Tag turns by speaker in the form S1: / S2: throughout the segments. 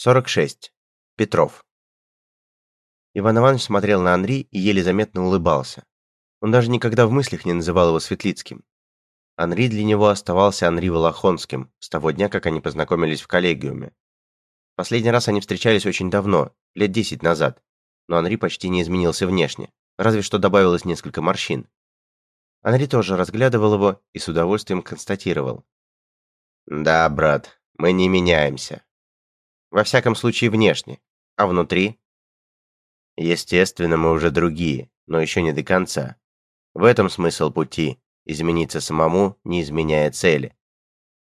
S1: 46. Петров. Иван Иванович смотрел на Анри и еле заметно улыбался. Он даже никогда в мыслях не называл его Светлицким. Анри для него оставался Анри Волохонским с того дня, как они познакомились в коллегиуме. Последний раз они встречались очень давно, лет десять назад, но Анри почти не изменился внешне, разве что добавилось несколько морщин. Анри тоже разглядывал его и с удовольствием констатировал. «Да, брат, мы не меняемся. Во всяком случае, внешне. А внутри? Естественно, мы уже другие, но еще не до конца. В этом смысл пути. Измениться самому, не изменяя цели.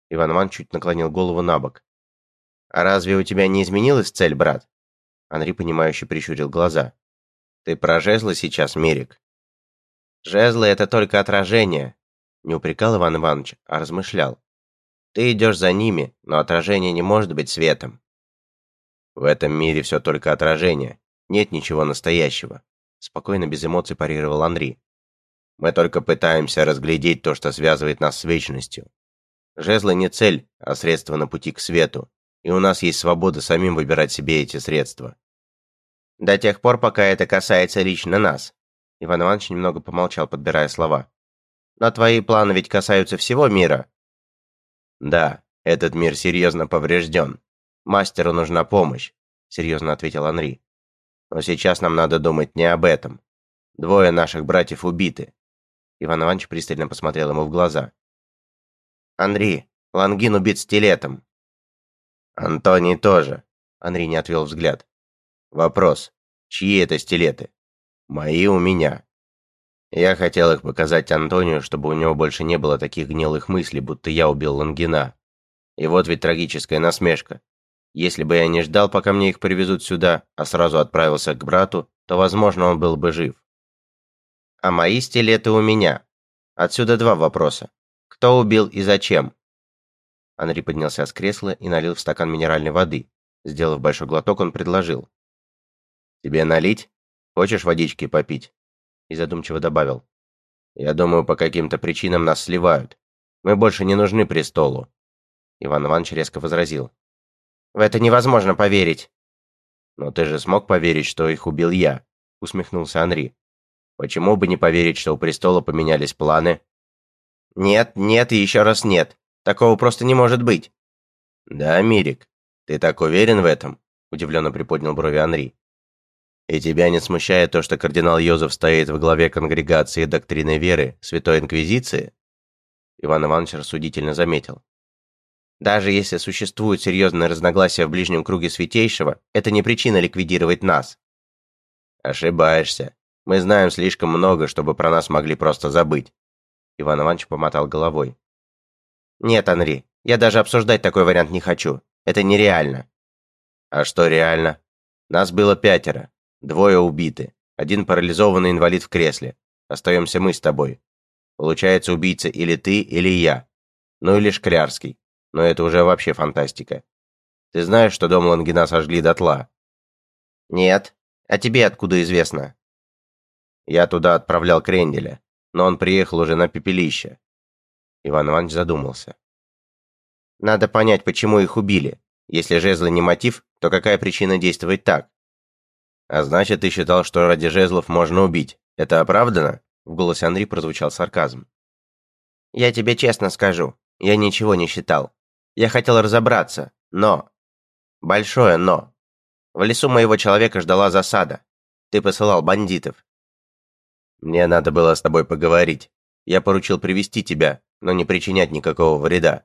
S1: Иван Иван чуть наклонил голову на бок. «А разве у тебя не изменилась цель, брат?» Анри, понимающе прищурил глаза. «Ты про жезлы сейчас, Мирик?» «Жезлы — это только отражение», — не упрекал Иван Иванович, а размышлял. «Ты идешь за ними, но отражение не может быть светом. В этом мире все только отражение. Нет ничего настоящего. Спокойно, без эмоций парировал Анри. Мы только пытаемся разглядеть то, что связывает нас с вечностью. Жезлы не цель, а средство на пути к свету. И у нас есть свобода самим выбирать себе эти средства. До тех пор, пока это касается лично нас. Иван Иванович немного помолчал, подбирая слова. Но твои планы ведь касаются всего мира. Да, этот мир серьезно поврежден. «Мастеру нужна помощь», — серьезно ответил Анри. «Но сейчас нам надо думать не об этом. Двое наших братьев убиты». Иван Иванович пристально посмотрел ему в глаза. «Анри, Лангин убит стилетом». «Антоний тоже», — Анри не отвел взгляд. «Вопрос, чьи это стилеты?» «Мои у меня». Я хотел их показать Антонию, чтобы у него больше не было таких гнилых мыслей, будто я убил Лангина. И вот ведь трагическая насмешка. Если бы я не ждал, пока мне их привезут сюда, а сразу отправился к брату, то, возможно, он был бы жив. А мои стилеты у меня. Отсюда два вопроса. Кто убил и зачем? Анри поднялся с кресла и налил в стакан минеральной воды. Сделав большой глоток, он предложил. «Тебе налить? Хочешь водички попить?» И задумчиво добавил. «Я думаю, по каким-то причинам нас сливают. Мы больше не нужны престолу». Иван Иванович резко возразил. В это невозможно поверить». «Но ты же смог поверить, что их убил я?» — усмехнулся Анри. «Почему бы не поверить, что у престола поменялись планы?» «Нет, нет и еще раз нет. Такого просто не может быть». «Да, Мирик, ты так уверен в этом?» — удивленно приподнял брови Анри. «И тебя не смущает то, что кардинал Йозеф стоит в главе конгрегации доктрины веры Святой Инквизиции?» Иван Иванович рассудительно заметил. Даже если существуют серьезные разногласия в ближнем круге Святейшего, это не причина ликвидировать нас. Ошибаешься. Мы знаем слишком много, чтобы про нас могли просто забыть. Иван Иванович помотал головой. Нет, Анри, я даже обсуждать такой вариант не хочу. Это нереально. А что реально? Нас было пятеро. Двое убиты. Один парализованный инвалид в кресле. Остаемся мы с тобой. Получается, убийца или ты, или я. Ну или Шклярский но это уже вообще фантастика. Ты знаешь, что дом Лангина сожгли дотла?» «Нет. А тебе откуда известно?» «Я туда отправлял Кренделя, но он приехал уже на пепелище». Иван Иванович задумался. «Надо понять, почему их убили. Если жезлы не мотив, то какая причина действовать так?» «А значит, ты считал, что ради жезлов можно убить. Это оправдано?» В голосе Анри прозвучал сарказм. «Я тебе честно скажу, я ничего не считал. Я хотел разобраться, но... Большое но. В лесу моего человека ждала засада. Ты посылал бандитов. Мне надо было с тобой поговорить. Я поручил привести тебя, но не причинять никакого вреда.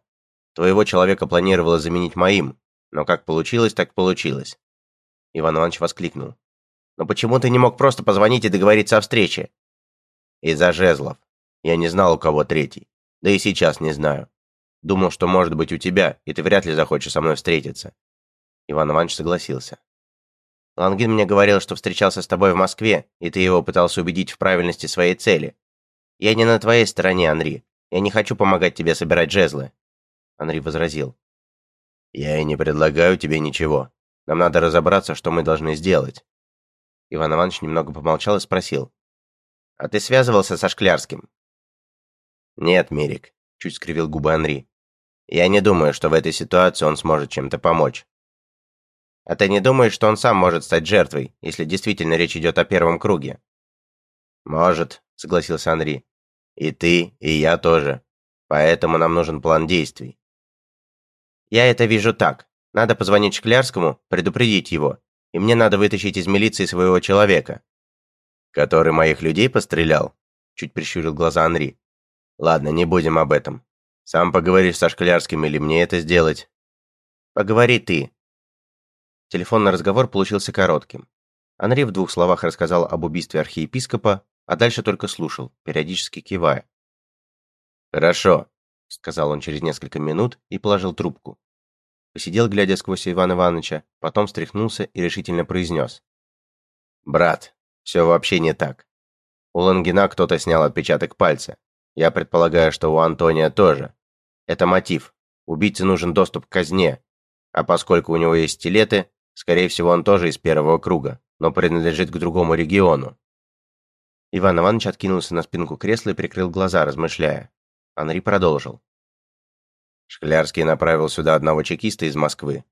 S1: Твоего человека планировала заменить моим, но как получилось, так получилось. Иван Иванович воскликнул. «Но почему ты не мог просто позвонить и договориться о встрече?» «Из-за жезлов. Я не знал, у кого третий. Да и сейчас не знаю. Думал, что может быть у тебя, и ты вряд ли захочешь со мной встретиться». Иван Иванович согласился. «Лангин мне говорил, что встречался с тобой в Москве, и ты его пытался убедить в правильности своей цели. Я не на твоей стороне, Анри. Я не хочу помогать тебе собирать жезлы». Анри возразил. «Я и не предлагаю тебе ничего. Нам надо разобраться, что мы должны сделать». Иван Иванович немного помолчал и спросил. «А ты связывался со Шклярским?» «Нет, Мирик», — чуть скривил губы Анри. Я не думаю, что в этой ситуации он сможет чем-то помочь. А ты не думаешь, что он сам может стать жертвой, если действительно речь идет о первом круге?» «Может», — согласился Анри. «И ты, и я тоже. Поэтому нам нужен план действий». «Я это вижу так. Надо позвонить Шклярскому, предупредить его, и мне надо вытащить из милиции своего человека». «Который моих людей пострелял?» — чуть прищурил глаза Анри. «Ладно, не будем об этом. Сам поговоришь со Шклярским или мне это сделать?» «Поговори ты». Телефонный разговор получился коротким. Анри в двух словах рассказал об убийстве архиепископа, а дальше только слушал, периодически кивая. «Хорошо», — сказал он через несколько минут и положил трубку. Посидел, глядя сквозь Ивана Ивановича, потом встряхнулся и решительно произнес. «Брат, все вообще не так. У Лангина кто-то снял отпечаток пальца. Я предполагаю, что у Антония тоже. Это мотив. Убийце нужен доступ к казне. А поскольку у него есть стилеты, скорее всего, он тоже из первого круга, но принадлежит к другому региону. Иван Иванович откинулся на спинку кресла и прикрыл глаза, размышляя. Анри продолжил. Шклярский направил сюда одного чекиста из Москвы.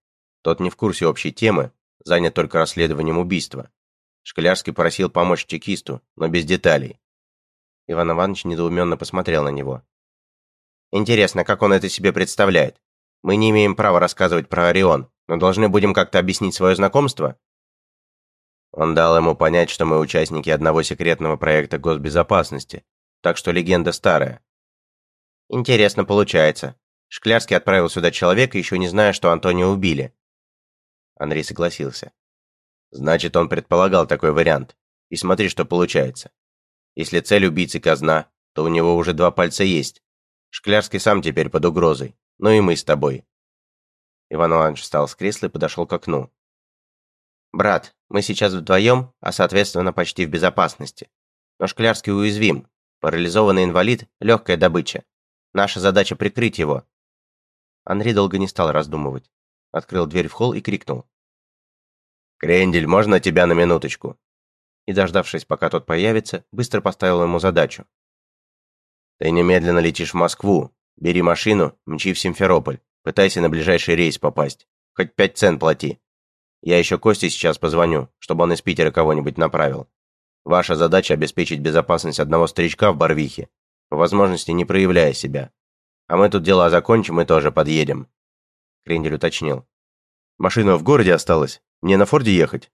S1: Тот не в курсе общей темы, занят только расследованием убийства. Шклярский просил помочь чекисту, но без деталей. Иван Иванович недоуменно посмотрел на него. «Интересно, как он это себе представляет? Мы не имеем права рассказывать про Орион, но должны будем как-то объяснить свое знакомство?» Он дал ему понять, что мы участники одного секретного проекта госбезопасности, так что легенда старая. Интересно получается. Шклярский отправил сюда человека, еще не зная, что Антонио убили. Андрей согласился. Значит, он предполагал такой вариант. И смотри, что получается. Если цель убийцы казна, то у него уже два пальца есть. Шклярский сам теперь под угрозой. Ну и мы с тобой. Иван Иванович встал с кресла и подошел к окну. «Брат, мы сейчас вдвоем, а соответственно почти в безопасности. Но Шклярский уязвим. Парализованный инвалид – легкая добыча. Наша задача прикрыть его». Андрей долго не стал раздумывать. Открыл дверь в холл и крикнул. «Крендель, можно тебя на минуточку?» И, дождавшись, пока тот появится, быстро поставил ему задачу. «Ты немедленно летишь в Москву. Бери машину, мчи в Симферополь. Пытайся на ближайший рейс попасть. Хоть пять цен плати. Я еще Косте сейчас позвоню, чтобы он из Питера кого-нибудь направил. Ваша задача – обеспечить безопасность одного старичка в Барвихе, по возможности не проявляя себя. А мы тут дела закончим и тоже подъедем». Крендель уточнил. «Машина в городе осталась? Мне на Форде ехать?»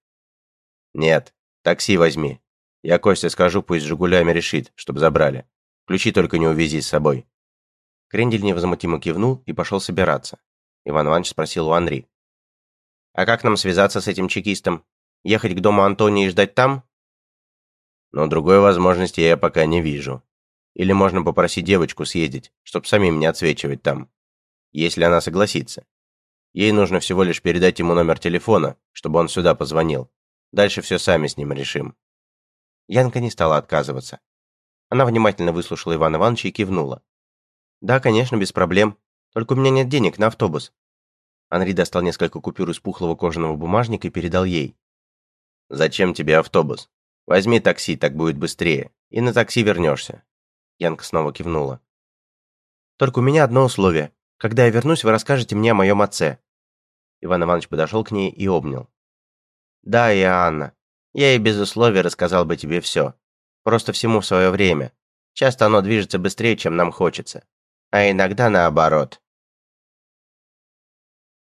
S1: «Нет, такси возьми. Я Косте скажу, пусть «Жигулями» решит, чтобы забрали. Ключи только не увези с собой». Крендель невозмутимо кивнул и пошел собираться. Иван Иванович спросил у Анри. А как нам связаться с этим чекистом? Ехать к дому Антония и ждать там? Но другой возможности я пока не вижу. Или можно попросить девочку съездить, чтоб самим не отсвечивать там. Если она согласится. Ей нужно всего лишь передать ему номер телефона, чтобы он сюда позвонил. Дальше все сами с ним решим. Янка не стала отказываться. Она внимательно выслушала Ивана Ивановича и кивнула. «Да, конечно, без проблем. Только у меня нет денег на автобус. Анри достал несколько купюр из пухлого кожаного бумажника и передал ей. «Зачем тебе автобус? Возьми такси, так будет быстрее, и на такси вернешься». Янка снова кивнула. «Только у меня одно условие. Когда я вернусь, вы расскажете мне о моем отце». Иван Иванович подошел к ней и обнял. «Да, и Анна. Я и без условия рассказал бы тебе все. Просто всему свое время. Часто оно движется быстрее, чем нам хочется. А иногда наоборот.